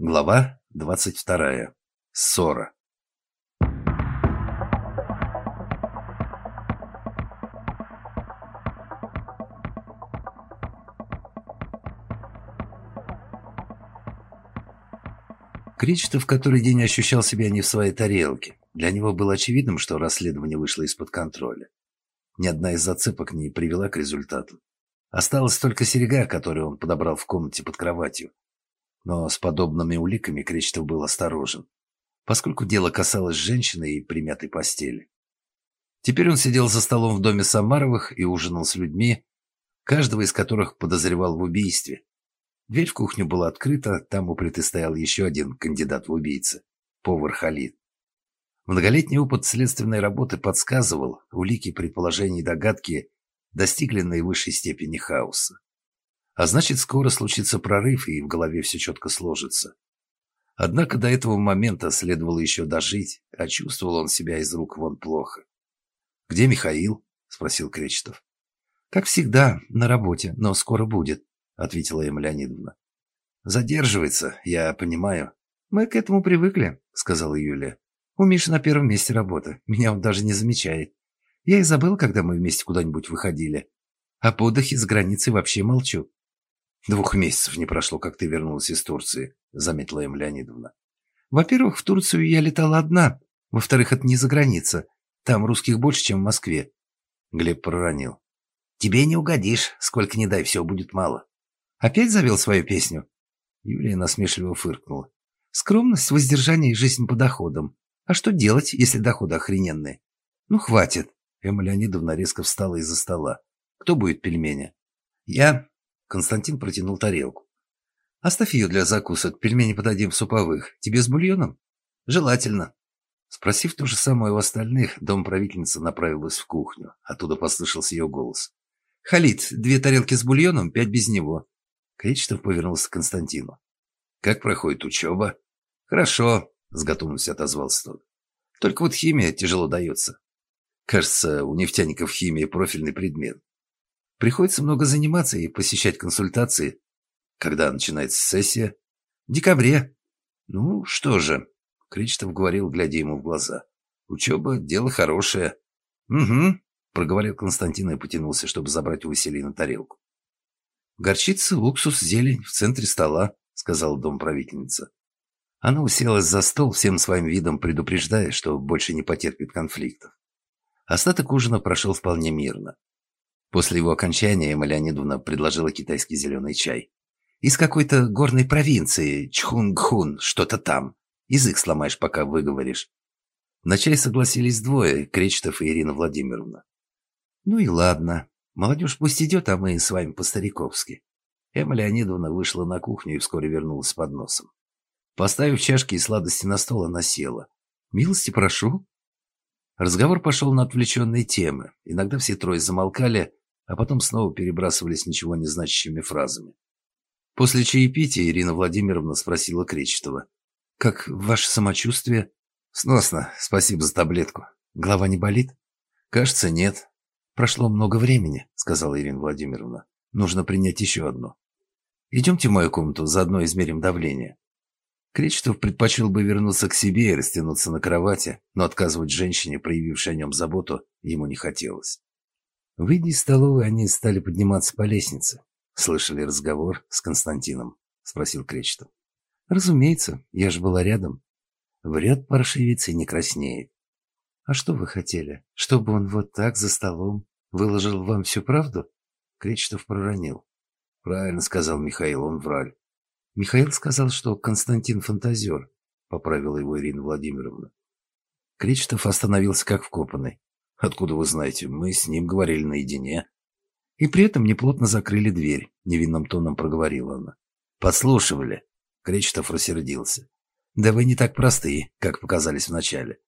Глава 22. Ссора. Кречетов который день ощущал себя не в своей тарелке. Для него было очевидным, что расследование вышло из-под контроля. Ни одна из зацепок не привела к результату. Осталась только серега, которую он подобрал в комнате под кроватью. Но с подобными уликами Кречетов был осторожен, поскольку дело касалось женщины и примятой постели. Теперь он сидел за столом в доме Самаровых и ужинал с людьми, каждого из которых подозревал в убийстве. Дверь в кухню была открыта, там у плиты стоял еще один кандидат в убийцы – повар Халид. Многолетний опыт следственной работы подсказывал, улики, предположения и догадки достигли наивысшей степени хаоса. А значит, скоро случится прорыв, и в голове все четко сложится. Однако до этого момента следовало еще дожить, а чувствовал он себя из рук вон плохо. «Где Михаил?» – спросил Кречетов. «Как всегда, на работе, но скоро будет», – ответила Эмма Леонидовна. «Задерживается, я понимаю». «Мы к этому привыкли», – сказала Юлия. «У Миши на первом месте работа. Меня он даже не замечает. Я и забыл, когда мы вместе куда-нибудь выходили. А по отдыхе с границей вообще молчу. «Двух месяцев не прошло, как ты вернулась из Турции», — заметила им Леонидовна. «Во-первых, в Турцию я летала одна. Во-вторых, это не за граница. Там русских больше, чем в Москве». Глеб проронил. «Тебе не угодишь. Сколько не дай, все будет мало». «Опять завел свою песню?» Юлия насмешливо фыркнула. «Скромность, воздержание и жизнь по доходам. А что делать, если доходы охрененные?» «Ну, хватит». Эмма Леонидовна резко встала из-за стола. «Кто будет пельмени?» «Я...» Константин протянул тарелку. «Оставь ее для закусок, пельмени подадим суповых. Тебе с бульоном?» «Желательно». Спросив то же самое у остальных, дом правительницы направилась в кухню. Оттуда послышался ее голос. «Халид, две тарелки с бульоном, пять без него». Кречетов повернулся к Константину. «Как проходит учеба?» «Хорошо», — с готовностью отозвался тот. «Только вот химия тяжело дается. Кажется, у нефтяников химия профильный предмет. Приходится много заниматься и посещать консультации. Когда начинается сессия? В декабре. Ну, что же, Кречетов говорил, глядя ему в глаза. Учеба – дело хорошее. Угу, проговорил Константин и потянулся, чтобы забрать у Василина тарелку. «Горчица, уксус, зелень в центре стола», — сказала домправительница. Она уселась за стол, всем своим видом предупреждая, что больше не потерпит конфликтов. Остаток ужина прошел вполне мирно. После его окончания Эмма Леонидовна предложила китайский зеленый чай. «Из какой-то горной провинции, Чхунгхун, что-то там. Язык сломаешь, пока выговоришь». На чай согласились двое, Кречетов и Ирина Владимировна. «Ну и ладно. Молодежь пусть идет, а мы с вами по-стариковски». Эмма Леонидовна вышла на кухню и вскоре вернулась с подносом. Поставив чашки и сладости на стол, она села. «Милости прошу». Разговор пошел на отвлеченные темы. Иногда все трое замолкали, а потом снова перебрасывались ничего не значащими фразами. После чаепития Ирина Владимировна спросила Кречетова. «Как ваше самочувствие?» «Сносно. Спасибо за таблетку. Голова не болит?» «Кажется, нет». «Прошло много времени», — сказала Ирина Владимировна. «Нужно принять еще одну». «Идемте в мою комнату, заодно измерим давление». Кречетов предпочел бы вернуться к себе и растянуться на кровати, но отказывать женщине, проявившей о нем заботу, ему не хотелось. Выйдя из столовой, они стали подниматься по лестнице. «Слышали разговор с Константином?» — спросил Кречетов. «Разумеется, я же была рядом». Врет паршивец и не краснеет. «А что вы хотели? Чтобы он вот так за столом выложил вам всю правду?» Кречетов проронил. «Правильно сказал Михаил, он враль». «Михаил сказал, что Константин фантазер», — поправила его Ирина Владимировна. Кречетов остановился как вкопанный. «Откуда вы знаете? Мы с ним говорили наедине». И при этом неплотно закрыли дверь, невинным тоном проговорила она. «Подслушивали». Кречетов рассердился. «Да вы не так простые, как показались вначале».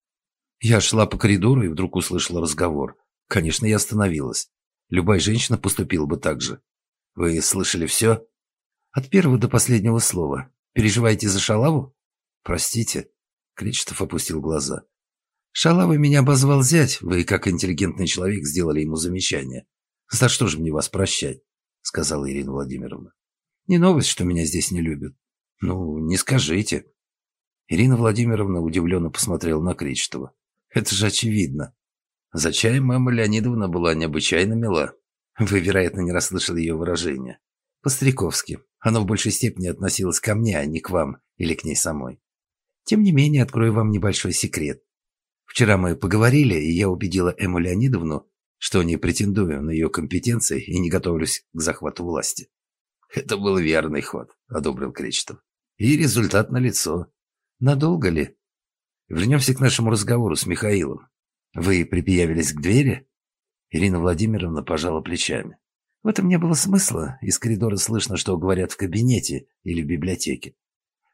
Я шла по коридору и вдруг услышала разговор. Конечно, я остановилась. Любая женщина поступила бы так же. Вы слышали все? От первого до последнего слова. Переживаете за шалаву? Простите. Кречетов опустил глаза. Шалавы меня обозвал зять. Вы, как интеллигентный человек, сделали ему замечание. За что же мне вас прощать? Сказала Ирина Владимировна. Не новость, что меня здесь не любят. Ну, не скажите. Ирина Владимировна удивленно посмотрела на Кречетова. Это же очевидно. За чаем мама Леонидовна была необычайно мила. Вы, вероятно, не расслышали ее выражение. По-стариковски. Оно в большей степени относилось ко мне, а не к вам или к ней самой. Тем не менее, открою вам небольшой секрет. Вчера мы поговорили, и я убедила Эмму Леонидовну, что не претендую на ее компетенции и не готовлюсь к захвату власти. Это был верный ход, одобрил Кречетов. И результат налицо. Надолго ли? Вернемся к нашему разговору с Михаилом. Вы припиявились к двери? Ирина Владимировна пожала плечами. В этом не было смысла. Из коридора слышно, что говорят в кабинете или в библиотеке.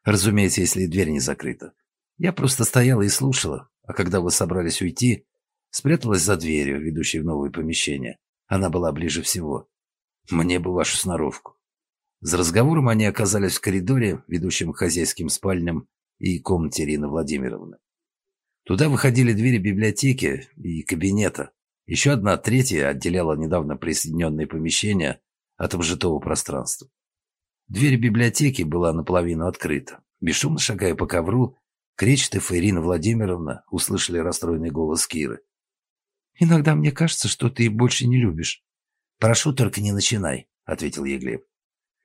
Разумеется, если дверь не закрыта. Я просто стояла и слушала, а когда вы собрались уйти, спряталась за дверью, ведущей в новое помещение. Она была ближе всего. Мне бы вашу сноровку. За разговором они оказались в коридоре, ведущем к хозяйским спальням и комнате Ирины Владимировны. Туда выходили двери библиотеки и кабинета. Еще одна третья отделяла недавно присоединенные помещения от обжитого пространства. Дверь библиотеки была наполовину открыта. Бесшумно шагая по ковру, Кречетов и Ирина Владимировна услышали расстроенный голос Киры. «Иногда мне кажется, что ты больше не любишь». «Прошу, только не начинай», — ответил ей Глеб.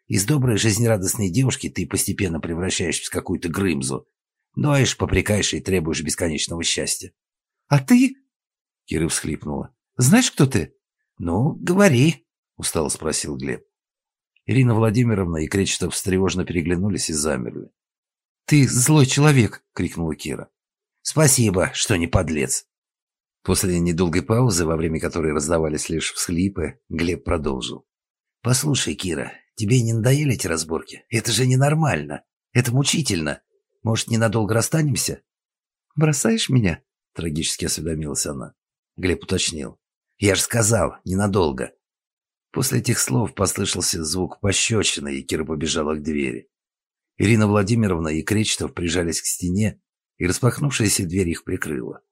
«Из доброй, жизнерадостной девушки ты постепенно превращаешься в какую-то грымзу. Ноешь, попрекаешь и требуешь бесконечного счастья». «А ты?» Кира всхлипнула. «Знаешь, кто ты?» «Ну, говори», — устало спросил Глеб. Ирина Владимировна и Кречетов встревожно переглянулись и замерли. «Ты злой человек!» — крикнула Кира. «Спасибо, что не подлец!» После недолгой паузы, во время которой раздавались лишь всхлипы, Глеб продолжил. «Послушай, Кира, тебе не надоели эти разборки? Это же ненормально. Это мучительно. Может, ненадолго расстанемся?» «Бросаешь меня?» — трагически осведомилась она. Глеб уточнил. «Я же сказал, ненадолго». После этих слов послышался звук пощечины, и Кира побежала к двери. Ирина Владимировна и Кречетов прижались к стене, и распахнувшаяся дверь их прикрыла.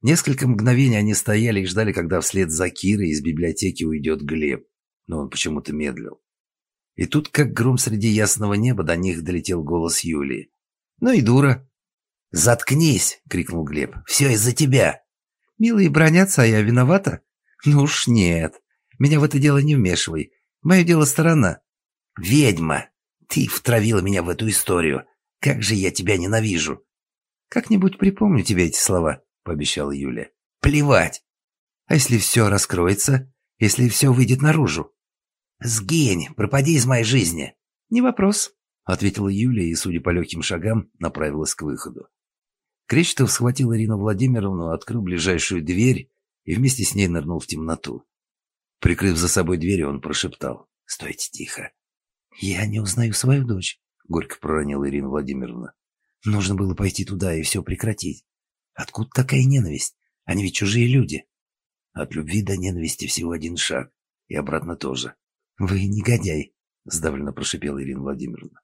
Несколько мгновений они стояли и ждали, когда вслед за Кирой из библиотеки уйдет Глеб, но он почему-то медлил. И тут, как гром среди ясного неба, до них долетел голос Юлии. «Ну и дура!» «Заткнись!» — крикнул Глеб. «Все из-за тебя!» Милые бронятся, а я виновата? Ну уж нет. Меня в это дело не вмешивай. Мое дело сторона. Ведьма, ты втравила меня в эту историю. Как же я тебя ненавижу. Как-нибудь припомню тебе эти слова, пообещала Юля. Плевать. А если все раскроется? Если все выйдет наружу? Сгинь, пропади из моей жизни. Не вопрос, ответила Юля и, судя по легким шагам, направилась к выходу. Кречетов схватил Ирину Владимировну, открыл ближайшую дверь и вместе с ней нырнул в темноту. Прикрыв за собой дверь, он прошептал. «Стойте тихо». «Я не узнаю свою дочь», — горько проронила Ирина Владимировна. «Нужно было пойти туда и все прекратить. Откуда такая ненависть? Они ведь чужие люди». «От любви до ненависти всего один шаг. И обратно тоже». «Вы негодяй», — сдавленно прошипела Ирина Владимировна.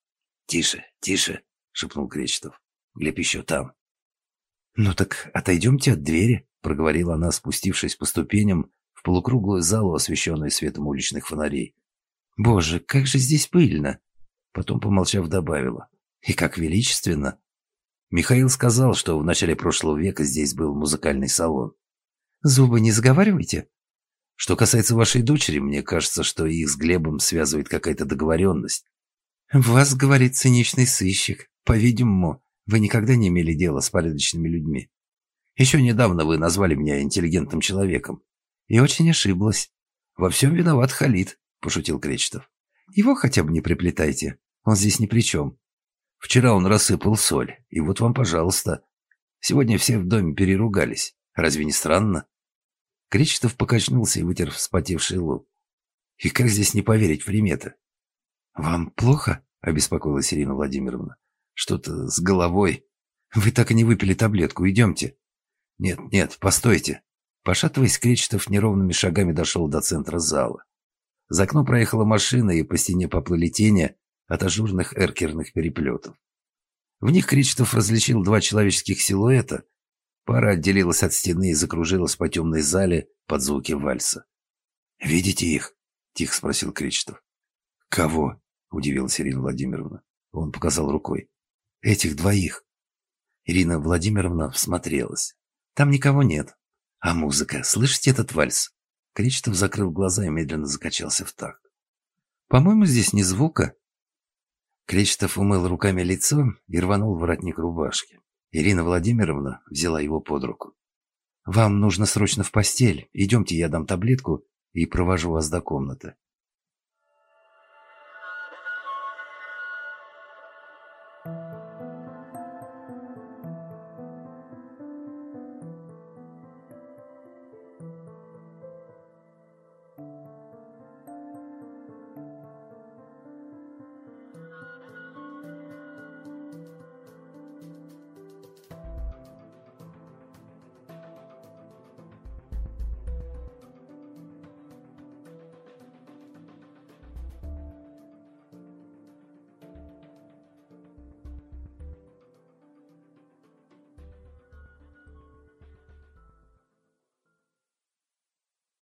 «Тише, тише», — шепнул Кречетов. «Глеб еще там». «Ну так отойдемте от двери», — проговорила она, спустившись по ступеням в полукруглую залу, освещенную светом уличных фонарей. «Боже, как же здесь пыльно!» Потом, помолчав, добавила. «И как величественно!» Михаил сказал, что в начале прошлого века здесь был музыкальный салон. «Зубы не заговаривайте?» «Что касается вашей дочери, мне кажется, что их с Глебом связывает какая-то договоренность». «В вас, говорит циничный сыщик. По-видимому, вы никогда не имели дела с порядочными людьми. Еще недавно вы назвали меня интеллигентным человеком. И очень ошиблась. Во всем виноват Халид, пошутил Кречетов. Его хотя бы не приплетайте. Он здесь ни при чем. Вчера он рассыпал соль, и вот вам, пожалуйста. Сегодня все в доме переругались. Разве не странно? Кречетов покачнулся и вытер вспотевший лоб. И как здесь не поверить в приметы? «Вам плохо?» — обеспокоилась Ирина Владимировна. Что-то с головой. Вы так и не выпили таблетку. Идемте. Нет, нет, постойте. Пошатываясь, Кречетов неровными шагами дошел до центра зала. За окно проехала машина, и по стене поплыли тени от ажурных эркерных переплетов. В них Кречетов различил два человеческих силуэта. Пара отделилась от стены и закружилась по темной зале под звуки вальса. «Видите их?» — тихо спросил Кречетов. «Кого?» — удивилась Ирина Владимировна. Он показал рукой. «Этих двоих». Ирина Владимировна всмотрелась. «Там никого нет. А музыка? Слышите этот вальс?» Кречетов, закрыв глаза, и медленно закачался в такт. «По-моему, здесь ни звука». Кречетов умыл руками лицо и рванул воротник рубашки. Ирина Владимировна взяла его под руку. «Вам нужно срочно в постель. Идемте, я дам таблетку и провожу вас до комнаты».